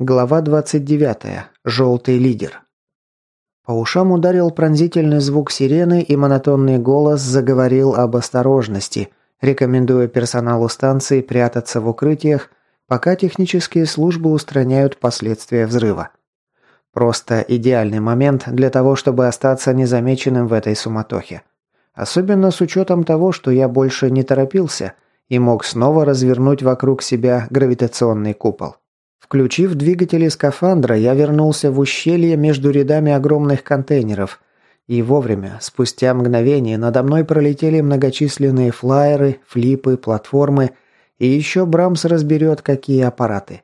Глава 29. Желтый лидер. По ушам ударил пронзительный звук сирены, и монотонный голос заговорил об осторожности, рекомендуя персоналу станции прятаться в укрытиях, пока технические службы устраняют последствия взрыва. Просто идеальный момент для того, чтобы остаться незамеченным в этой суматохе. Особенно с учетом того, что я больше не торопился и мог снова развернуть вокруг себя гравитационный купол. Включив двигатели скафандра, я вернулся в ущелье между рядами огромных контейнеров. И вовремя, спустя мгновение, надо мной пролетели многочисленные флайеры, флипы, платформы, и еще Брамс разберет, какие аппараты.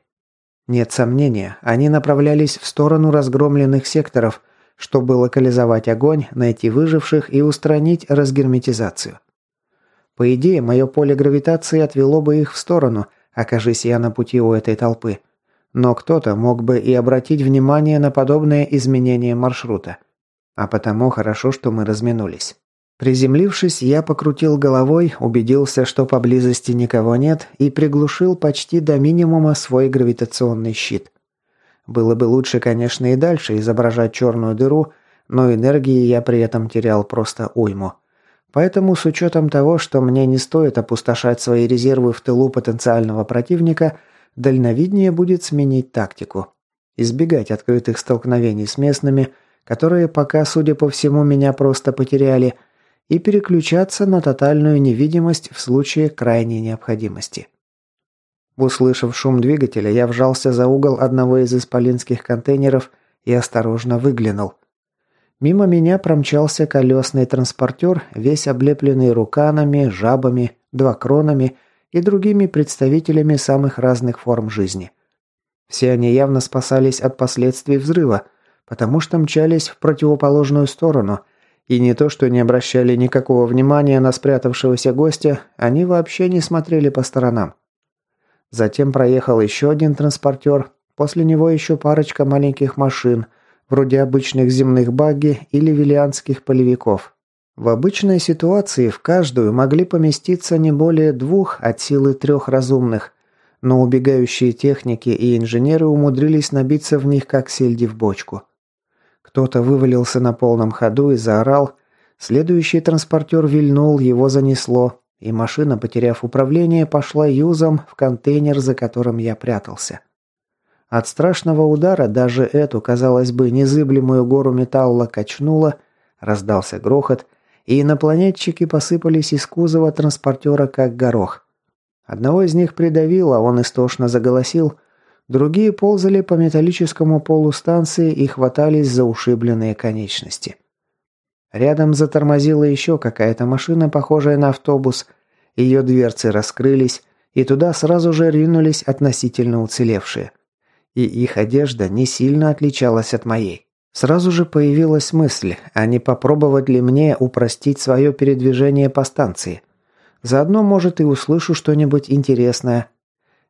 Нет сомнения, они направлялись в сторону разгромленных секторов, чтобы локализовать огонь, найти выживших и устранить разгерметизацию. По идее, мое поле гравитации отвело бы их в сторону, окажись я на пути у этой толпы – но кто-то мог бы и обратить внимание на подобное изменение маршрута. А потому хорошо, что мы разминулись. Приземлившись, я покрутил головой, убедился, что поблизости никого нет, и приглушил почти до минимума свой гравитационный щит. Было бы лучше, конечно, и дальше изображать черную дыру, но энергии я при этом терял просто уйму. Поэтому, с учетом того, что мне не стоит опустошать свои резервы в тылу потенциального противника – Дальновиднее будет сменить тактику. Избегать открытых столкновений с местными, которые пока, судя по всему, меня просто потеряли, и переключаться на тотальную невидимость в случае крайней необходимости. Услышав шум двигателя, я вжался за угол одного из исполинских контейнеров и осторожно выглянул. Мимо меня промчался колесный транспортер, весь облепленный руканами, жабами, двокронами и другими представителями самых разных форм жизни. Все они явно спасались от последствий взрыва, потому что мчались в противоположную сторону, и не то что не обращали никакого внимания на спрятавшегося гостя, они вообще не смотрели по сторонам. Затем проехал еще один транспортер, после него еще парочка маленьких машин, вроде обычных земных багги или виллианских полевиков, в обычной ситуации в каждую могли поместиться не более двух от силы трех разумных, но убегающие техники и инженеры умудрились набиться в них как сельди в бочку. Кто-то вывалился на полном ходу и заорал, следующий транспортер вильнул, его занесло, и машина, потеряв управление, пошла юзом в контейнер, за которым я прятался. От страшного удара даже эту, казалось бы, незыблемую гору металла качнуло, раздался грохот, и инопланетчики посыпались из кузова транспортера как горох. Одного из них придавило, он истошно заголосил, другие ползали по металлическому полу станции и хватались за ушибленные конечности. Рядом затормозила еще какая-то машина, похожая на автобус, ее дверцы раскрылись, и туда сразу же ринулись относительно уцелевшие. И их одежда не сильно отличалась от моей. Сразу же появилась мысль, а не попробовать ли мне упростить свое передвижение по станции. Заодно, может, и услышу что-нибудь интересное.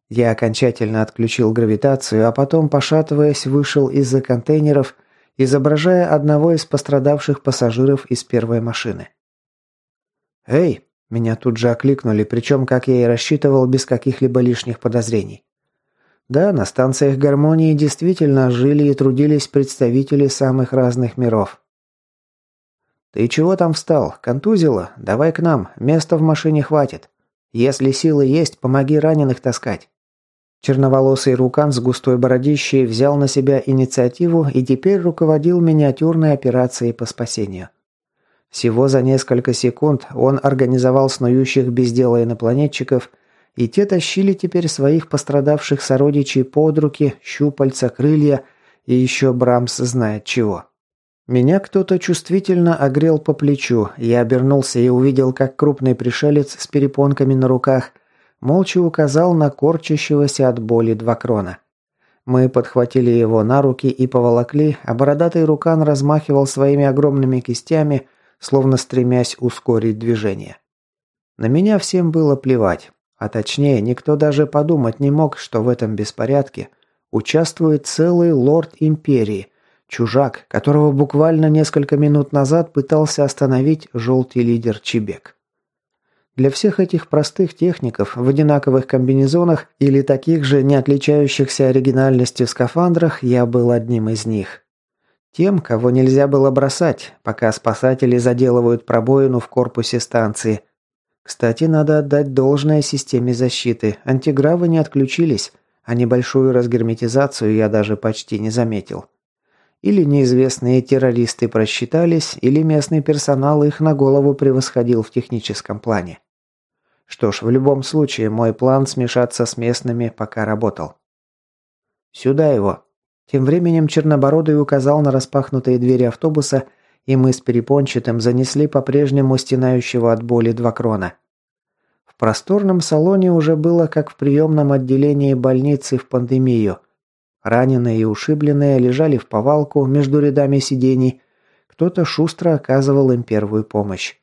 Я окончательно отключил гравитацию, а потом, пошатываясь, вышел из-за контейнеров, изображая одного из пострадавших пассажиров из первой машины. «Эй!» – меня тут же окликнули, причем, как я и рассчитывал, без каких-либо лишних подозрений. Да, на станциях гармонии действительно жили и трудились представители самых разных миров. «Ты чего там встал? Контузило? Давай к нам, места в машине хватит. Если силы есть, помоги раненых таскать». Черноволосый рукан с густой бородищей взял на себя инициативу и теперь руководил миниатюрной операцией по спасению. Всего за несколько секунд он организовал снующих без дела инопланетчиков – и те тащили теперь своих пострадавших сородичей под руки, щупальца, крылья и еще Брамс знает чего. Меня кто-то чувствительно огрел по плечу, я обернулся и увидел, как крупный пришелец с перепонками на руках молча указал на корчащегося от боли два крона. Мы подхватили его на руки и поволокли, а бородатый рукан размахивал своими огромными кистями, словно стремясь ускорить движение. На меня всем было плевать. А точнее, никто даже подумать не мог, что в этом беспорядке участвует целый лорд Империи, чужак, которого буквально несколько минут назад пытался остановить желтый лидер Чебек. Для всех этих простых техников в одинаковых комбинезонах или таких же не отличающихся оригинальностью скафандрах я был одним из них. Тем, кого нельзя было бросать, пока спасатели заделывают пробоину в корпусе станции. Кстати, надо отдать должное системе защиты. Антигравы не отключились, а небольшую разгерметизацию я даже почти не заметил. Или неизвестные террористы просчитались, или местный персонал их на голову превосходил в техническом плане. Что ж, в любом случае, мой план смешаться с местными пока работал. «Сюда его!» Тем временем Чернобородый указал на распахнутые двери автобуса, и мы с Перепончатым занесли по-прежнему стенающего от боли два крона. В просторном салоне уже было как в приемном отделении больницы в пандемию. Раненые и ушибленные лежали в повалку между рядами сидений. Кто-то шустро оказывал им первую помощь.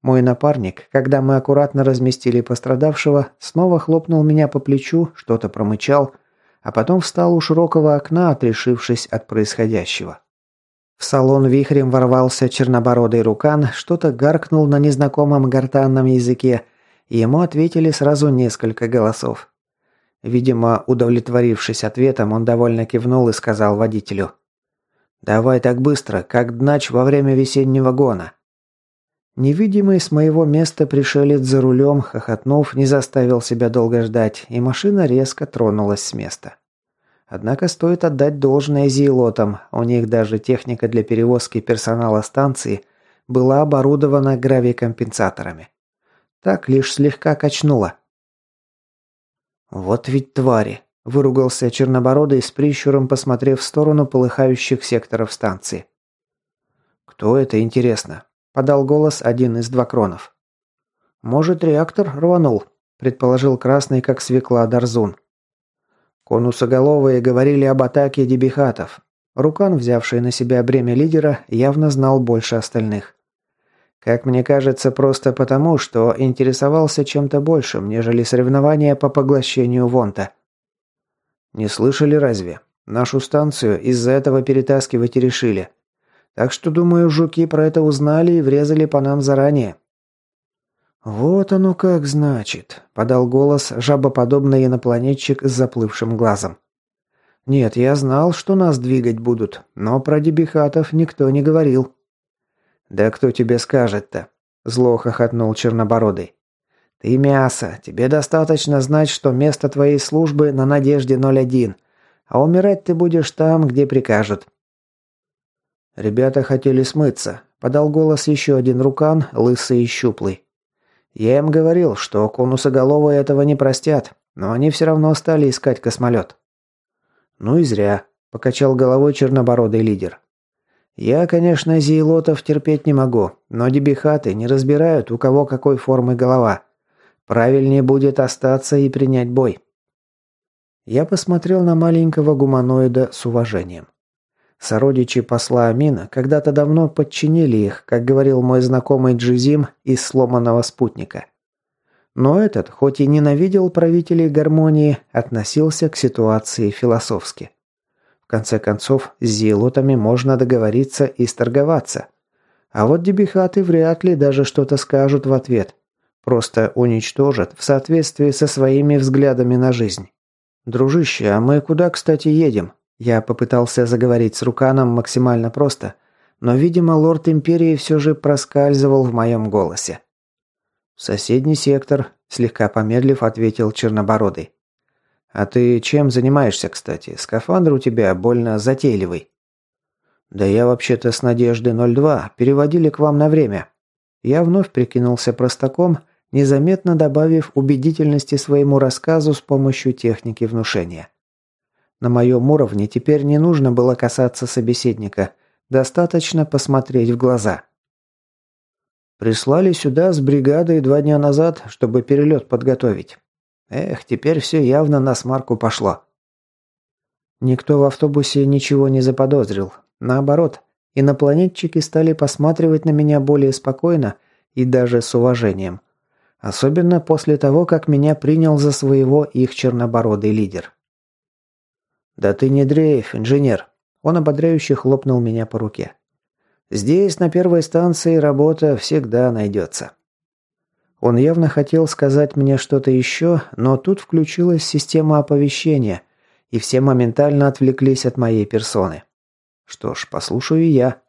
Мой напарник, когда мы аккуратно разместили пострадавшего, снова хлопнул меня по плечу, что-то промычал, а потом встал у широкого окна, отрешившись от происходящего. В салон вихрем ворвался чернобородый рукан, что-то гаркнул на незнакомом гортанном языке – и ему ответили сразу несколько голосов. Видимо, удовлетворившись ответом, он довольно кивнул и сказал водителю. «Давай так быстро, как днач во время весеннего гона». Невидимый с моего места пришелец за рулем, хохотнув, не заставил себя долго ждать, и машина резко тронулась с места. Однако стоит отдать должное зиелотам, у них даже техника для перевозки персонала станции была оборудована гравикомпенсаторами. Так лишь слегка качнуло. «Вот ведь твари!» – выругался Чернобородый с прищуром, посмотрев в сторону полыхающих секторов станции. «Кто это, интересно?» – подал голос один из двокронов. «Может, реактор рванул?» – предположил красный, как свекла Дарзун. Конусоголовые говорили об атаке дебихатов. Рукан, взявший на себя бремя лидера, явно знал больше остальных. Как мне кажется, просто потому, что интересовался чем-то большим, нежели соревнования по поглощению Вонта. Не слышали разве? Нашу станцию из-за этого перетаскивать и решили. Так что, думаю, жуки про это узнали и врезали по нам заранее. «Вот оно как значит», — подал голос жабоподобный инопланетчик с заплывшим глазом. «Нет, я знал, что нас двигать будут, но про дебихатов никто не говорил». «Да кто тебе скажет-то?» – зло хохотнул Чернобородый. «Ты мясо. Тебе достаточно знать, что место твоей службы на Надежде 01, а умирать ты будешь там, где прикажут». Ребята хотели смыться. Подал голос еще один рукан, лысый и щуплый. Я им говорил, что конусоголовые этого не простят, но они все равно стали искать космолет. «Ну и зря», – покачал головой чернобородый лидер. Я, конечно, зиелотов терпеть не могу, но дебихаты не разбирают, у кого какой формы голова. Правильнее будет остаться и принять бой. Я посмотрел на маленького гуманоида с уважением. Сородичи посла Амина когда-то давно подчинили их, как говорил мой знакомый Джизим из сломанного спутника. Но этот, хоть и ненавидел правителей гармонии, относился к ситуации философски. В конце концов, с зиелотами можно договориться и сторговаться. А вот дебихаты вряд ли даже что-то скажут в ответ. Просто уничтожат в соответствии со своими взглядами на жизнь. «Дружище, а мы куда, кстати, едем?» Я попытался заговорить с Руканом максимально просто, но, видимо, лорд Империи все же проскальзывал в моем голосе. «В соседний сектор», – слегка помедлив, ответил Чернобородый. «А ты чем занимаешься, кстати? Скафандр у тебя больно затейливый». «Да я вообще-то с Надежды 02 переводили к вам на время». Я вновь прикинулся простаком, незаметно добавив убедительности своему рассказу с помощью техники внушения. На моем уровне теперь не нужно было касаться собеседника, достаточно посмотреть в глаза. Прислали сюда с бригадой два дня назад, чтобы перелет подготовить. Эх, теперь все явно на смарку пошло. Никто в автобусе ничего не заподозрил. Наоборот, инопланетчики стали посматривать на меня более спокойно и даже с уважением. Особенно после того, как меня принял за своего их чернобородый лидер. «Да ты не дрейф, инженер!» Он ободряюще хлопнул меня по руке. «Здесь, на первой станции, работа всегда найдется». Он явно хотел сказать мне что-то еще, но тут включилась система оповещения, и все моментально отвлеклись от моей персоны. Что ж, послушаю я.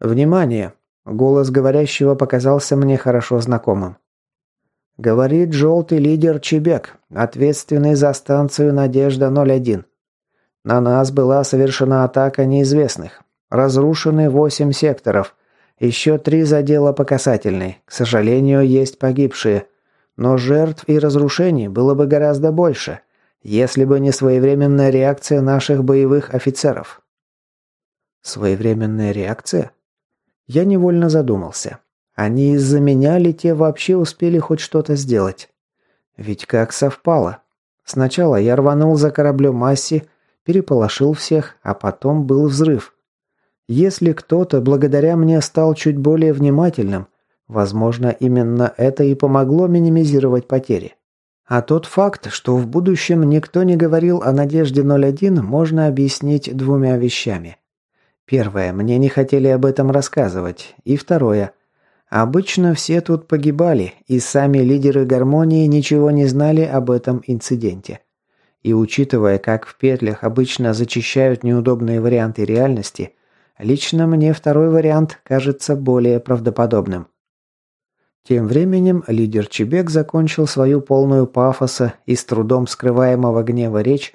«Внимание!» – голос говорящего показался мне хорошо знакомым. Говорит желтый лидер Чебек, ответственный за станцию «Надежда-01». На нас была совершена атака неизвестных. Разрушены восемь секторов. Еще три задела по касательной. К сожалению, есть погибшие. Но жертв и разрушений было бы гораздо больше, если бы не своевременная реакция наших боевых офицеров. Своевременная реакция? Я невольно задумался. Они из-за меня ли те вообще успели хоть что-то сделать? Ведь как совпало. Сначала я рванул за кораблем Масси, переполошил всех, а потом был взрыв. Если кто-то благодаря мне стал чуть более внимательным, возможно, именно это и помогло минимизировать потери. А тот факт, что в будущем никто не говорил о «Надежде 01», можно объяснить двумя вещами. Первое, мне не хотели об этом рассказывать. И второе, Обычно все тут погибали, и сами лидеры гармонии ничего не знали об этом инциденте. И учитывая, как в петлях обычно зачищают неудобные варианты реальности, лично мне второй вариант кажется более правдоподобным. Тем временем лидер Чебек закончил свою полную пафоса и с трудом скрываемого гнева речь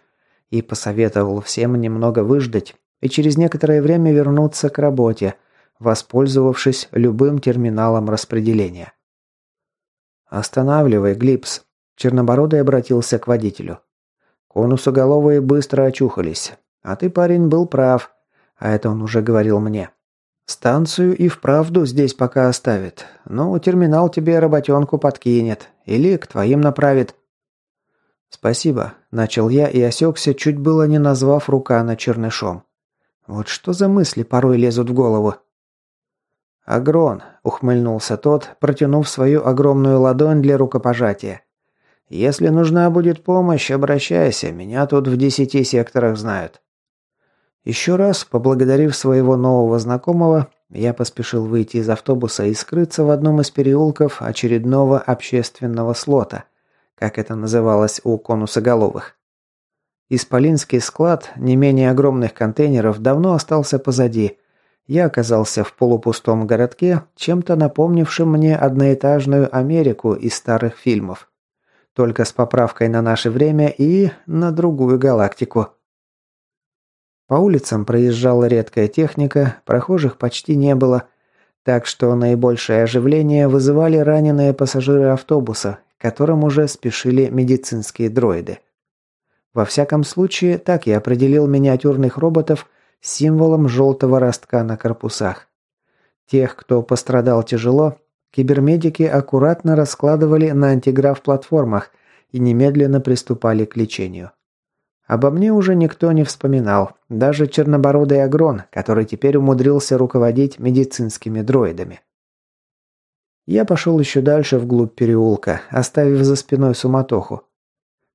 и посоветовал всем немного выждать и через некоторое время вернуться к работе, воспользовавшись любым терминалом распределения. «Останавливай, Глипс», – Чернобородый обратился к водителю. Конусоголовые быстро очухались. А ты, парень, был прав. А это он уже говорил мне. Станцию и вправду здесь пока оставит. Ну, терминал тебе работенку подкинет. Или к твоим направит. Спасибо. Начал я и осекся, чуть было не назвав Рукана чернышом. Вот что за мысли порой лезут в голову. «Агрон», — ухмыльнулся тот, протянув свою огромную ладонь для рукопожатия. «Если нужна будет помощь, обращайся, меня тут в десяти секторах знают». Еще раз, поблагодарив своего нового знакомого, я поспешил выйти из автобуса и скрыться в одном из переулков очередного общественного слота, как это называлось у конусоголовых. Исполинский склад не менее огромных контейнеров давно остался позади, я оказался в полупустом городке, чем-то напомнившем мне одноэтажную Америку из старых фильмов. Только с поправкой на наше время и на другую галактику. По улицам проезжала редкая техника, прохожих почти не было, так что наибольшее оживление вызывали раненые пассажиры автобуса, к которым уже спешили медицинские дроиды. Во всяком случае, так я определил миниатюрных роботов – символом желтого ростка на корпусах. Тех, кто пострадал тяжело, кибермедики аккуратно раскладывали на антиграф-платформах и немедленно приступали к лечению. Обо мне уже никто не вспоминал, даже чернобородый агрон, который теперь умудрился руководить медицинскими дроидами. Я пошел еще дальше вглубь переулка, оставив за спиной суматоху.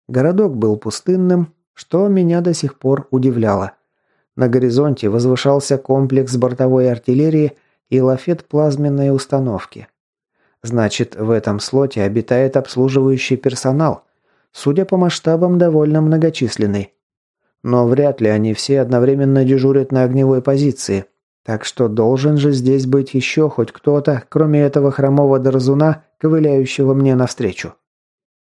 Городок был пустынным, что меня до сих пор удивляло. На горизонте возвышался комплекс бортовой артиллерии и лафет плазменной установки. Значит, в этом слоте обитает обслуживающий персонал, судя по масштабам, довольно многочисленный. Но вряд ли они все одновременно дежурят на огневой позиции, так что должен же здесь быть еще хоть кто-то, кроме этого хромого дорзуна, ковыляющего мне навстречу.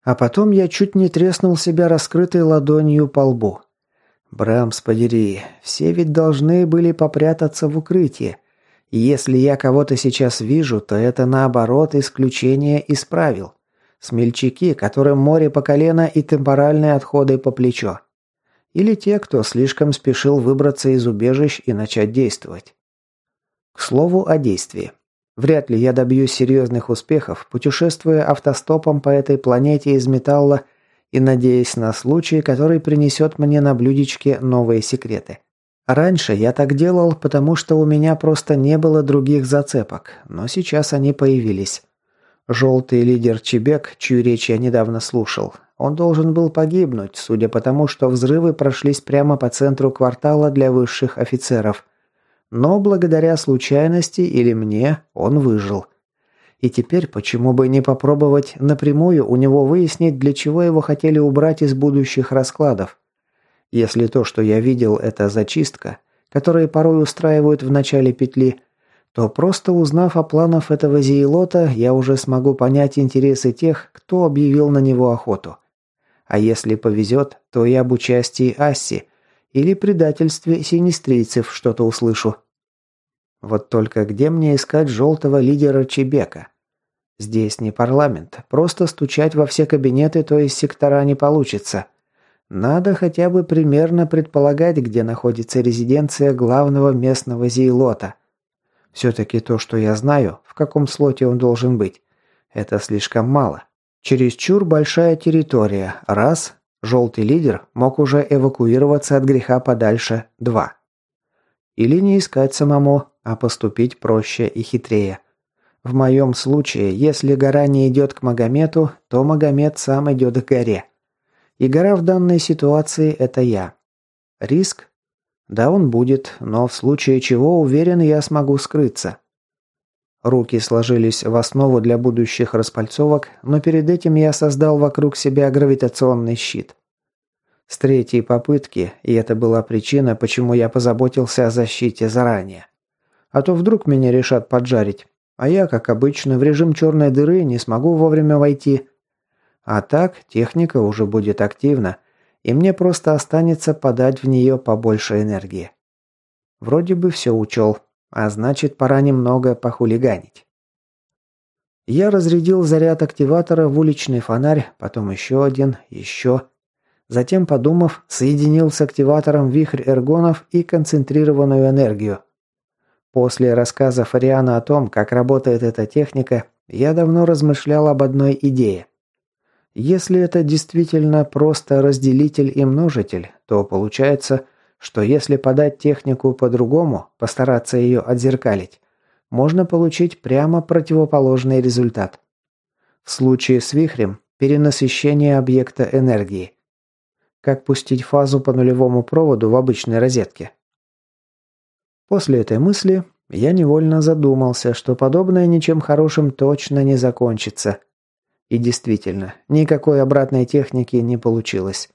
А потом я чуть не треснул себя раскрытой ладонью по лбу. Брамс подери, все ведь должны были попрятаться в укрытии. Если я кого-то сейчас вижу, то это наоборот исключение из правил. Смельчаки, которым море по колено и темпоральные отходы по плечо. Или те, кто слишком спешил выбраться из убежищ и начать действовать. К слову о действии. Вряд ли я добьюсь серьезных успехов, путешествуя автостопом по этой планете из металла и надеясь на случай, который принесет мне на блюдечке новые секреты. Раньше я так делал, потому что у меня просто не было других зацепок, но сейчас они появились. Желтый лидер Чебек, чью речь я недавно слушал, он должен был погибнуть, судя по тому, что взрывы прошлись прямо по центру квартала для высших офицеров. Но благодаря случайности или мне он выжил. И теперь почему бы не попробовать напрямую у него выяснить, для чего его хотели убрать из будущих раскладов? Если то, что я видел, это зачистка, которую порой устраивают в начале петли, то просто узнав о планах этого зиелота, я уже смогу понять интересы тех, кто объявил на него охоту. А если повезет, то и об участии Асси или предательстве синистрийцев что-то услышу. Вот только где мне искать желтого лидера Чебека? Здесь не парламент, просто стучать во все кабинеты, то есть сектора не получится. Надо хотя бы примерно предполагать, где находится резиденция главного местного зейлота. Все-таки то, что я знаю, в каком слоте он должен быть, это слишком мало. Чересчур большая территория. Раз. Желтый лидер мог уже эвакуироваться от греха подальше. Два. Или не искать самому, а поступить проще и хитрее. В моем случае, если гора не идет к Магомету, то Магомед сам идет к горе. И гора в данной ситуации – это я. Риск? Да, он будет, но в случае чего, уверен, я смогу скрыться. Руки сложились в основу для будущих распальцовок, но перед этим я создал вокруг себя гравитационный щит. С третьей попытки, и это была причина, почему я позаботился о защите заранее. А то вдруг меня решат поджарить, а я, как обычно, в режим черной дыры не смогу вовремя войти. А так техника уже будет активна, и мне просто останется подать в нее побольше энергии. Вроде бы все учел, а значит, пора немного похулиганить. Я разрядил заряд активатора в уличный фонарь, потом еще один, еще. Затем, подумав, соединил с активатором вихрь эргонов и концентрированную энергию. После рассказа Фариана о том, как работает эта техника, я давно размышлял об одной идее. Если это действительно просто разделитель и множитель, то получается, что если подать технику по-другому, постараться ее отзеркалить, можно получить прямо противоположный результат. В случае с вихрем – перенасыщение объекта энергии. Как пустить фазу по нулевому проводу в обычной розетке? После этой мысли я невольно задумался, что подобное ничем хорошим точно не закончится. И действительно, никакой обратной техники не получилось.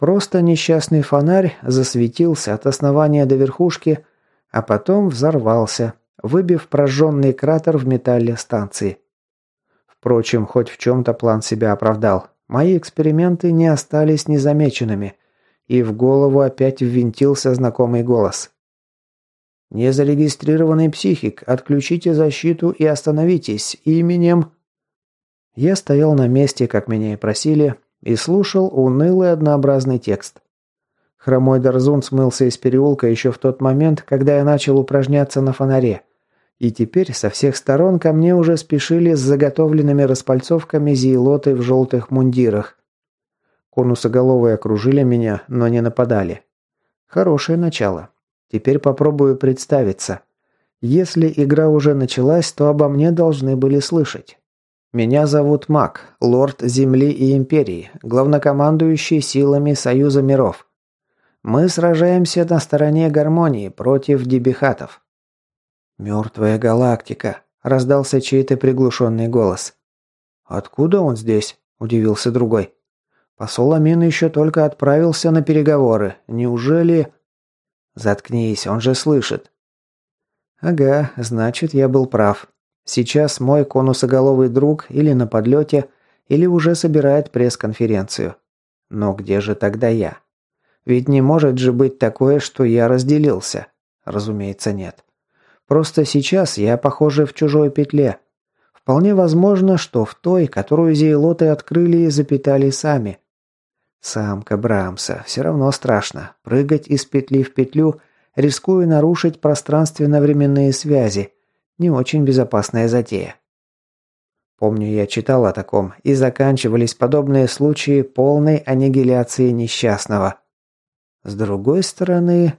Просто несчастный фонарь засветился от основания до верхушки, а потом взорвался, выбив прожженный кратер в металле станции. Впрочем, хоть в чем-то план себя оправдал. Мои эксперименты не остались незамеченными, и в голову опять ввинтился знакомый голос. «Незарегистрированный психик, отключите защиту и остановитесь именем...» Я стоял на месте, как меня и просили, и слушал унылый однообразный текст. Хромой Дарзун смылся из переулка еще в тот момент, когда я начал упражняться на фонаре. И теперь со всех сторон ко мне уже спешили с заготовленными распальцовками зиелоты в желтых мундирах. Конусоголовые окружили меня, но не нападали. Хорошее начало. Теперь попробую представиться. Если игра уже началась, то обо мне должны были слышать. Меня зовут Мак, лорд Земли и Империи, главнокомандующий силами Союза миров. Мы сражаемся на стороне гармонии против дебихатов. Мертвая галактика, раздался чей-то приглушенный голос. Откуда он здесь? удивился другой. Посол Амин еще только отправился на переговоры. Неужели... Заткнись, он же слышит. Ага, значит, я был прав. Сейчас мой конусоголовый друг или на подлете, или уже собирает пресс-конференцию. Но где же тогда я? Ведь не может же быть такое, что я разделился. Разумеется, нет. Просто сейчас я, похоже, в чужой петле. Вполне возможно, что в той, которую зейлоты открыли и запитали сами. Самка Брамса. Все равно страшно. Прыгать из петли в петлю, рискуя нарушить пространственно-временные связи – не очень безопасная затея. Помню, я читал о таком, и заканчивались подобные случаи полной аннигиляции несчастного. С другой стороны,